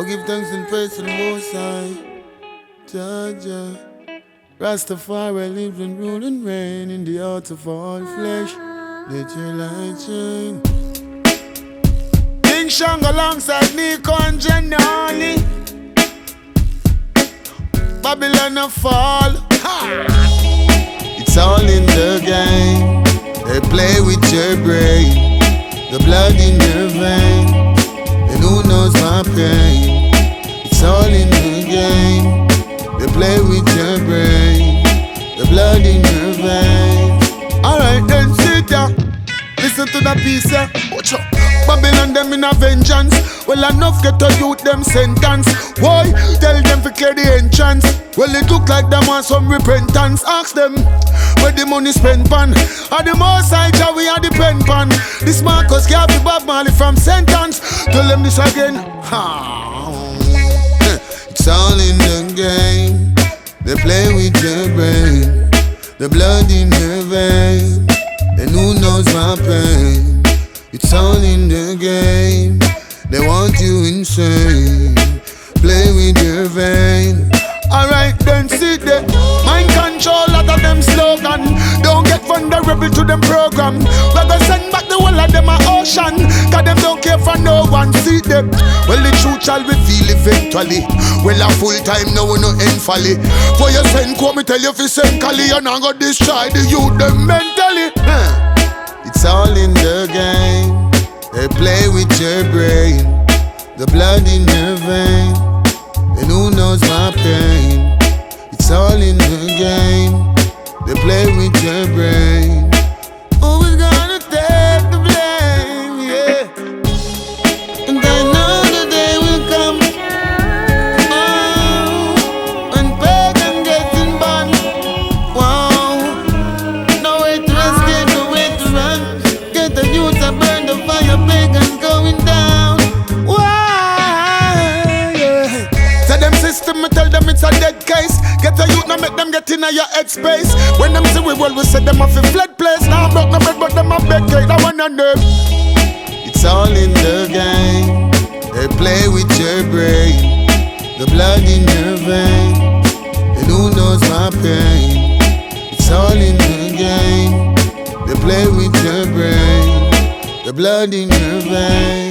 I'll give thanks and praise to the Most High. Jaja. Uh, Rastafari live and rule and reign in the heart of all flesh. Let your light shine. King Shang alongside and Janali. Babylon a fall. Ha! It's all in the game. They play with your brain. The blood in your vein. My? It's all in the game. They play with your brain. The blood in your vein. Alright then, sit down. Listen to the piece, yeah. Watch out. Babylon them in a vengeance. Well, enough get to youth them sentence. Why? Tell them to clear the entrance. Well, it look like them want some repentance. Ask them where the money spent pan. Are the most side how we are the pen pan. This Marcus be Bob Marley from sentence. Tell them this again. It's all in the game. They play with your brain. The blood in your vein. And who knows my pain? It's all in the game. They want you insane. Play with your vein. Alright, then sit there. To them program. We go send back the whole of them a ocean. Cause them don't care for no one. See them. Well, the truth shall reveal eventually. Well, a full time now no end folly. For your send, come me tell you if you send Kali, you're not gonna destroy the youth them mentally. Huh. It's all in the game. They play with your brain, the blood in your vein, and who knows my pain. It's all in the game. They play with your brain. Them me tell them it's a dead case. Get the youth, now make them get in your head space. When them say we well, we say them off a fled place. Now I'm broke no bread, but them a beg cake. That one and them. It's all in the game. They play with your brain, the blood in your vein, and who knows my pain. It's all in the game. They play with your brain, the blood in your vein.